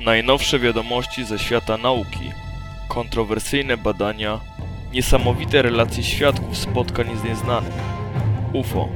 Najnowsze wiadomości ze świata nauki, kontrowersyjne badania, niesamowite relacje świadków spotkań z nieznanym. UFO.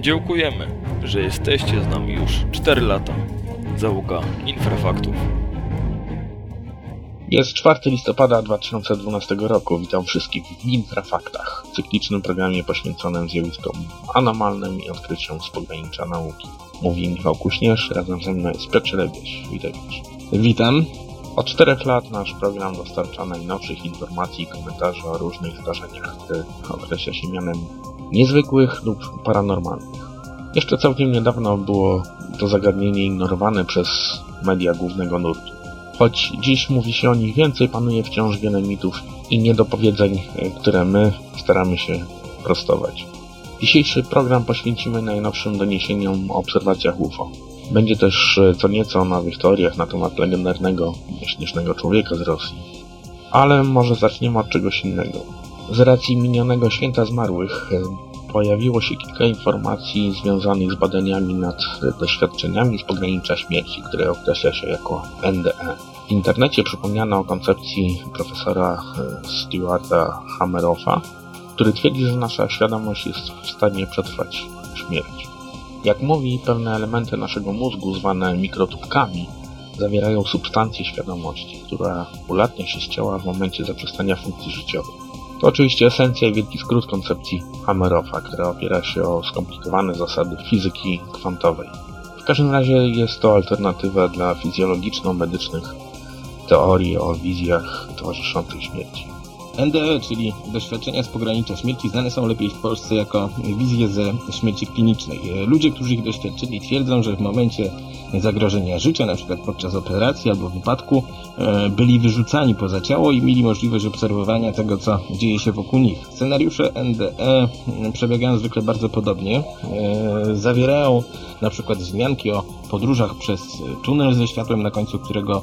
Dziękujemy, że jesteście z nami już 4 lata. Załoga Infrafaktów. Jest 4 listopada 2012 roku. Witam wszystkich w Infrafaktach, cyklicznym programie poświęconym zjawiskom anomalnym i odkryciom z pogranicza nauki. Mówi Michał Kuśnierz, razem ze mną jest Piotr Lebieś. Witaj Piotr. Witam. Od czterech lat nasz program dostarcza najnowszych informacji i komentarzy o różnych zdarzeniach, określa się mianem niezwykłych lub paranormalnych. Jeszcze całkiem niedawno było to zagadnienie ignorowane przez media głównego nurtu. Choć dziś mówi się o nich więcej, panuje wciąż wiele mitów i niedopowiedzeń, które my staramy się prostować. Dzisiejszy program poświęcimy najnowszym doniesieniom o obserwacjach UFO. Będzie też co nieco o nowych teoriach na temat legendarnego, śnieżnego człowieka z Rosji. Ale może zaczniemy od czegoś innego. Z racji minionego święta zmarłych pojawiło się kilka informacji związanych z badaniami nad doświadczeniami z pogranicza śmierci, które określa się jako NDE. W internecie przypomniano o koncepcji profesora Stewarta Hammeroffa, który twierdzi, że nasza świadomość jest w stanie przetrwać śmierć. Jak mówi, pewne elementy naszego mózgu, zwane mikrotubkami, zawierają substancję świadomości, która ulatnia się z ciała w momencie zaprzestania funkcji życiowych. To oczywiście esencja i wielki skrót koncepcji Hammeroffa, która opiera się o skomplikowane zasady fizyki kwantowej. W każdym razie jest to alternatywa dla fizjologiczno-medycznych teorii o wizjach towarzyszących śmierci. NDE, czyli doświadczenia z pogranicza śmierci, znane są lepiej w Polsce jako wizje ze śmierci klinicznej. Ludzie, którzy ich doświadczyli, twierdzą, że w momencie zagrożenia życia, przykład podczas operacji albo wypadku, byli wyrzucani poza ciało i mieli możliwość obserwowania tego, co dzieje się wokół nich. Scenariusze NDE przebiegają zwykle bardzo podobnie. Zawierają na przykład wzmianki o podróżach przez tunel ze światłem, na końcu którego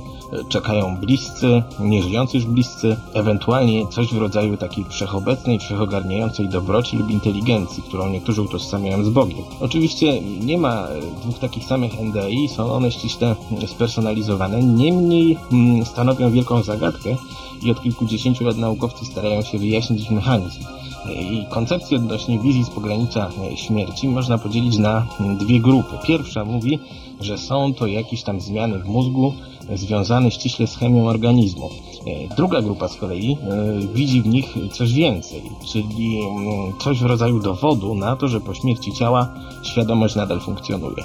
czekają bliscy, nieżyjący już bliscy, ewentualnie coś w rodzaju takiej wszechobecnej, wszechogarniającej dobroci lub inteligencji, którą niektórzy utożsamiają z Bogiem. Oczywiście nie ma dwóch takich samych NDI, są one ściśle spersonalizowane, niemniej stanowią wielką zagadkę i od kilkudziesięciu lat naukowcy starają się wyjaśnić ich mechanizm. Koncepcję odnośnie wizji z pogranicza śmierci można podzielić na dwie grupy. Pierwsza mówi, że są to jakieś tam zmiany w mózgu związane ściśle z chemią organizmu. Druga grupa z kolei widzi w nich coś więcej, czyli coś w rodzaju dowodu na to, że po śmierci ciała świadomość nadal funkcjonuje.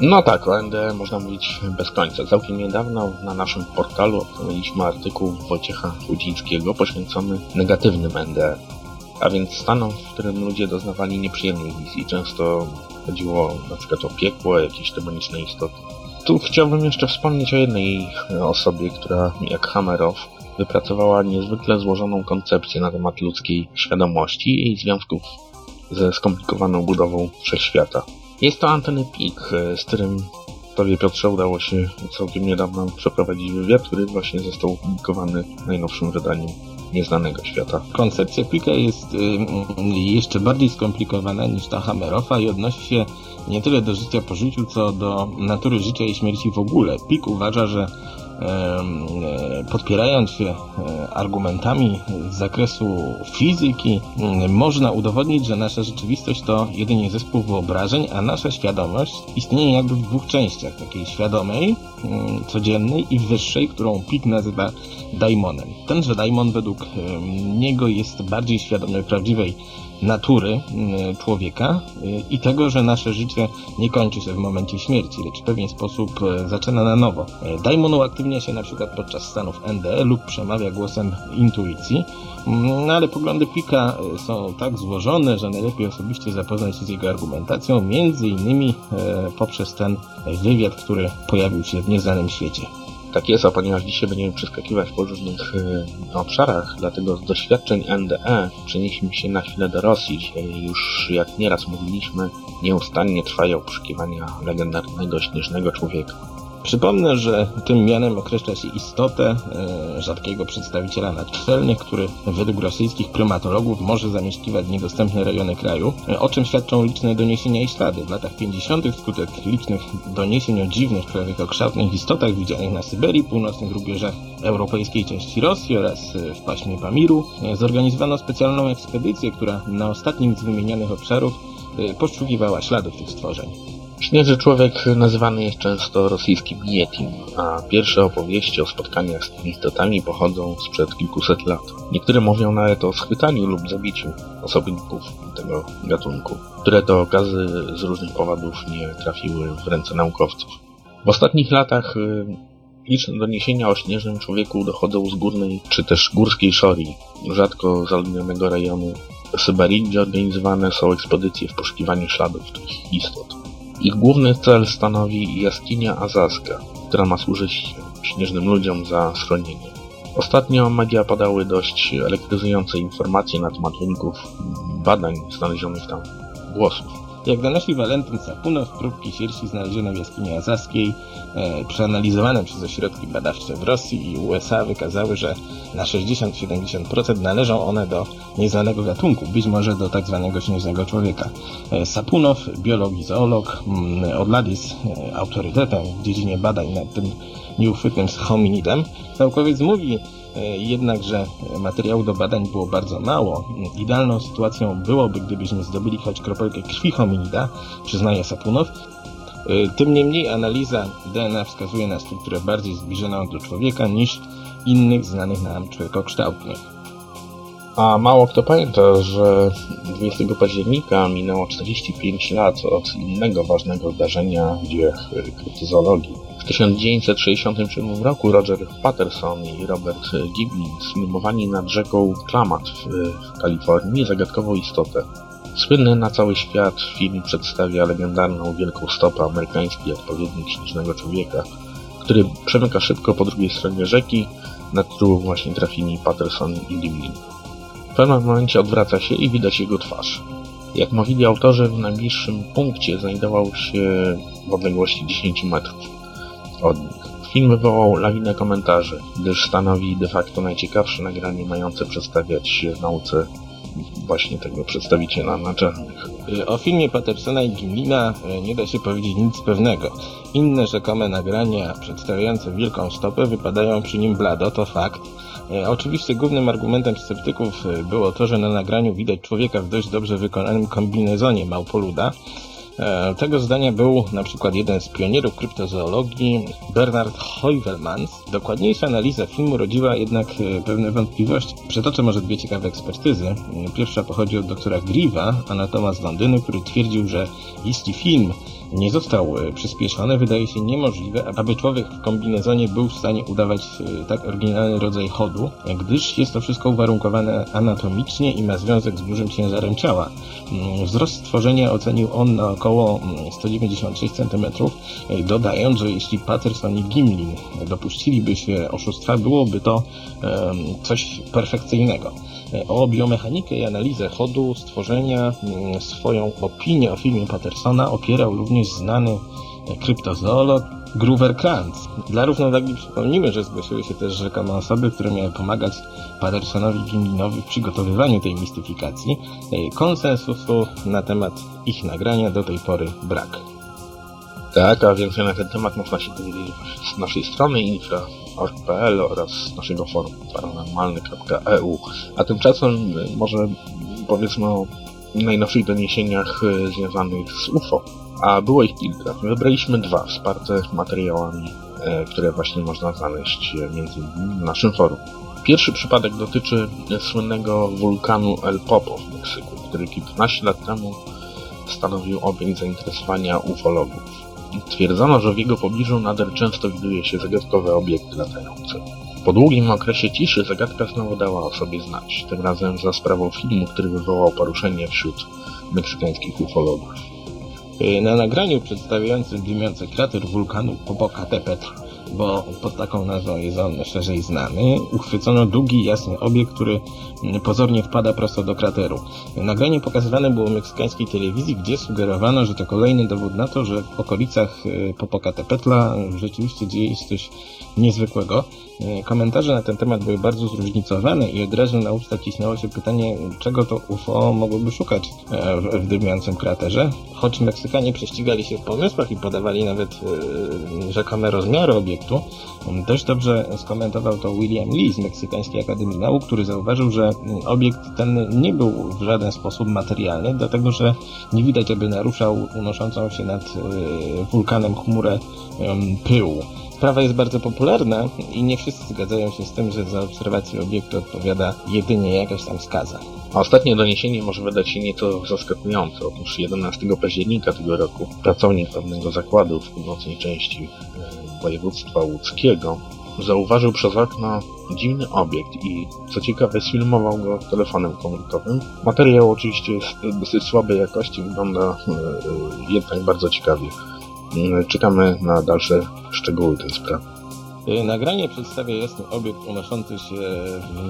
No tak, o NDE można mówić bez końca. Całkiem niedawno na naszym portalu odkryliśmy artykuł Wojciecha Chudzińskiego poświęcony negatywnym NDE a więc stanom, w którym ludzie doznawali nieprzyjemnych wizji. Często chodziło na przykład o piekło, jakieś demoniczne istoty. Tu chciałbym jeszcze wspomnieć o jednej osobie, która, jak Hammerow, wypracowała niezwykle złożoną koncepcję na temat ludzkiej świadomości i związków ze skomplikowaną budową wszechświata. Jest to Antony Pik, z którym Tobie Piotrze udało się całkiem niedawno przeprowadzić wywiad, który właśnie został opublikowany w najnowszym wydaniu nieznanego świata. Koncepcja Pika jest jeszcze bardziej skomplikowana niż ta Hammeroffa i odnosi się nie tyle do życia po życiu, co do natury życia i śmierci w ogóle. Pik uważa, że podpierając się argumentami z zakresu fizyki, można udowodnić, że nasza rzeczywistość to jedynie zespół wyobrażeń, a nasza świadomość istnieje jakby w dwóch częściach, takiej świadomej, codziennej i wyższej, którą Pik nazywa daimonem. Tenże daimon według niego jest bardziej świadomy prawdziwej natury człowieka i tego, że nasze życie nie kończy się w momencie śmierci, lecz w pewien sposób zaczyna na nowo. Daimon uaktywnia się na przykład podczas stanów NDE lub przemawia głosem intuicji, no ale poglądy Pika są tak złożone, że najlepiej osobiście zapoznać się z jego argumentacją, między innymi poprzez ten wywiad, który pojawił się w nieznanym świecie. Tak jest, a ponieważ dzisiaj będziemy przeskakiwać po różnych y, obszarach, dlatego z doświadczeń NDE przenieśmy się na chwilę do Rosji. Już, jak nieraz mówiliśmy, nieustannie trwają poszukiwania legendarnego śnieżnego człowieka. Przypomnę, że tym mianem określa się istotę e, rzadkiego przedstawiciela naczelnych, który według rosyjskich prymatologów może zamieszkiwać niedostępne rejony kraju, e, o czym świadczą liczne doniesienia i ślady. W latach 50. wskutek licznych doniesień o dziwnych, człowiekokształtnych istotach widzianych na Syberii, północnych rubieżach europejskiej części Rosji oraz e, w paśmie Pamiru, zorganizowano specjalną ekspedycję, która na ostatnim z wymienionych obszarów poszukiwała śladów tych stworzeń. Śnieży człowiek nazywany jest często rosyjskim Yetim, a pierwsze opowieści o spotkaniach z tymi istotami pochodzą sprzed kilkuset lat. Niektóre mówią nawet o schwytaniu lub zabiciu osobników tego gatunku, które to okazy z różnych powodów nie trafiły w ręce naukowców. W ostatnich latach y, liczne doniesienia o śnieżnym człowieku dochodzą z górnej czy też górskiej Szorii, rzadko zaludnionego rejonu Syberii, gdzie organizowane są ekspedycje w poszukiwaniu śladów tych istot. Ich główny cel stanowi jaskinia Azaska, która ma służyć śnieżnym ludziom za schronienie. Ostatnio media podały dość elektryzujące informacje na temat wyników badań znalezionych tam głosów. Jak donosi Walentyn Sapunow, próbki sierści znalezione w jaskini azaskiej, e, przeanalizowane przez ośrodki badawcze w Rosji i USA wykazały, że na 60-70% należą one do nieznanego gatunku, być może do tak zwanego śnieżnego człowieka. E, Sapunow, biolog i zoolog, mm, od lat jest e, autorytetem w dziedzinie badań nad tym nieuchwytnym hominidem. Naukowiec mówi, jednakże materiału do badań było bardzo mało. Idealną sytuacją byłoby, gdybyśmy zdobyli choć kropelkę krwi hominida, przyznaje Sapunow. E, tym niemniej analiza DNA wskazuje na strukturę bardziej zbliżoną do człowieka niż innych znanych nam człowiekokształtnych. A mało kto pamięta, że 20 października minęło 45 lat od innego ważnego zdarzenia w dziejach kryptozoologii. W 1967 roku Roger Patterson i Robert Giblin sfilmowani nad rzeką Klamath w Kalifornii zagadkową istotę. Słynny na cały świat film przedstawia legendarną wielką stopę amerykański odpowiednik śnieżnego człowieka, który przemyka szybko po drugiej stronie rzeki, nad którą właśnie trafili Patterson i Giblin. W pewnym momencie odwraca się i widać jego twarz. Jak mówili autorzy, w najbliższym punkcie znajdował się w odległości 10 metrów od nich. Film wywołał lawinę komentarzy, gdyż stanowi de facto najciekawsze nagranie mające przedstawiać nauce właśnie tego przedstawiciela naczelnych. O filmie Pattersona i Gimlina e, nie da się powiedzieć nic pewnego. Inne rzekome nagrania przedstawiające wielką stopę wypadają przy nim blado, to fakt. E, oczywiście głównym argumentem sceptyków e, było to, że na nagraniu widać człowieka w dość dobrze wykonanym kombinezonie małpoluda, tego zdania był na przykład jeden z pionierów kryptozoologii, Bernard Heuvelmans. Dokładniejsza analiza filmu rodziła jednak e, pewne wątpliwości. Przetoczę może dwie ciekawe ekspertyzy. Pierwsza pochodzi od doktora Griva, anatoma z Londynu, który twierdził, że jeśli film nie został e, przyspieszony, wydaje się niemożliwe, aby człowiek w kombinezonie był w stanie udawać e, tak oryginalny rodzaj chodu, gdyż jest to wszystko uwarunkowane anatomicznie i ma związek z dużym ciężarem ciała. Mm, wzrost stworzenia ocenił on na około 196 mm, cm, e, dodając, że jeśli Patterson i Gimlin dopuściliby się oszustwa, byłoby to coś perfekcyjnego. O biomechanikę i analizę chodu stworzenia mm, swoją opinię o filmie Pattersona opierał również znany kryptozoolog Groover Krantz. Dla równowagi przypomnijmy, że zgłosiły się też rzekome osoby, które miały pomagać Pattersonowi Gimlinowi w przygotowywaniu tej mistyfikacji. Konsensusu na temat ich nagrania do tej pory brak. Tak, a więcej na ten temat można się dowiedzieć z naszej strony infra.org.pl oraz naszego forum paranormalny.eu. A tymczasem y, może powiedzmy o najnowszych doniesieniach y, związanych z UFO. A było ich kilka. Wybraliśmy dwa, wsparte materiałami, y, które właśnie można znaleźć między innymi na naszym forum. Pierwszy przypadek dotyczy słynnego wulkanu El Popo w Meksyku, który kilkanaście lat temu stanowił obiekt zainteresowania ufologów. Twierdzono, że w jego pobliżu nader często widuje się zagadkowe obiekty latające. Po długim okresie ciszy zagadka znowu dała o sobie znać, tym razem za sprawą filmu, który wywołał poruszenie wśród meksykańskich ufologów. Na nagraniu przedstawiającym dymiący krater wulkanu Popocatépetl bo pod taką nazwą jest on szerzej znany, uchwycono długi, jasny obiekt, który pozornie wpada prosto do krateru. Nagranie pokazywane było meksykańskiej telewizji, gdzie sugerowano, że to kolejny dowód na to, że w okolicach Popocatepetla rzeczywiście dzieje się coś niezwykłego. Komentarze na ten temat były bardzo zróżnicowane i od razu na usta cisnęło się pytanie, czego to UFO mogłoby szukać e, w dymiącym kraterze. Choć Meksykanie prześcigali się w pomysłach i podawali nawet e, rzekome rozmiary obiektu, dość dobrze skomentował to William Lee z Meksykańskiej Akademii Nauk, który zauważył, że obiekt ten nie był w żaden sposób materialny, dlatego że nie widać, aby naruszał unoszącą się nad e, wulkanem chmurę pyłu. Sprawa jest bardzo popularna i nie wszyscy zgadzają się z tym, że za obserwację obiektu odpowiada jedynie jakaś tam skaza. A ostatnie doniesienie może wydać się nieco zaskakujące. Otóż 11 października tego roku pracownik pewnego zakładu w północnej części e, województwa łódzkiego zauważył przez okno dziwny obiekt i co ciekawe sfilmował go telefonem komórkowym. Materiał oczywiście jest dosyć słabej jakości, wygląda e, e, jednak bardzo ciekawie. Czekamy na dalsze szczegóły tej sprawy. Y, nagranie przedstawia jasny obiekt unoszący się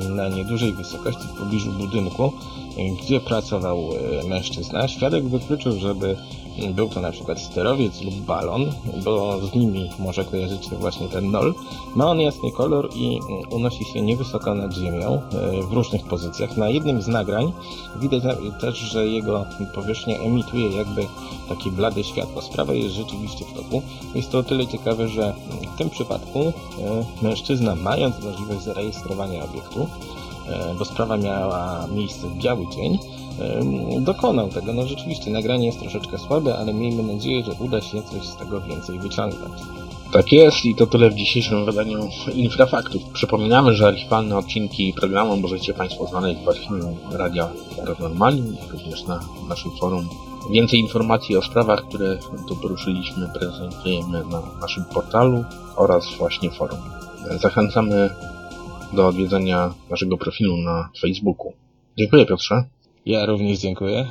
na niedużej wysokości w pobliżu budynku, y, gdzie pracował y, mężczyzna. Świadek wykluczył, żeby był to na przykład sterowiec lub balon, bo z nimi może kojarzyć się właśnie ten nol. Ma on jasny kolor i unosi się niewysoko nad ziemią w różnych pozycjach. Na jednym z nagrań widać też, że jego powierzchnia emituje jakby takie blade światło. Sprawa jest rzeczywiście w toku. Jest to o tyle ciekawe, że w tym przypadku E, mężczyzna, mając możliwość zarejestrowania obiektu, e, bo sprawa miała miejsce w biały dzień, e, dokonał tego. No rzeczywiście, nagranie jest troszeczkę słabe, ale miejmy nadzieję, że uda się coś z tego więcej wyciągnąć. Tak jest i to tyle w dzisiejszym wydaniu Infrafaktów. Przypominamy, że archiwalne odcinki programu możecie Państwo znaleźć w archiwum Radia Paranormalium, również na naszym forum. Więcej informacji o sprawach, które tu poruszyliśmy, prezentujemy na naszym portalu oraz właśnie forum. Zachęcamy do odwiedzenia naszego profilu na Facebooku. Dziękuję Piotrze. Ja również dziękuję.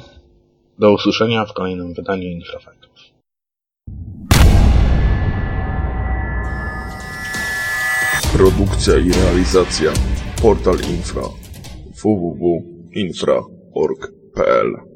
Do usłyszenia w kolejnym wydaniu Infrafaktów. Produkcja i realizacja Portal Infra www.infra.org.pl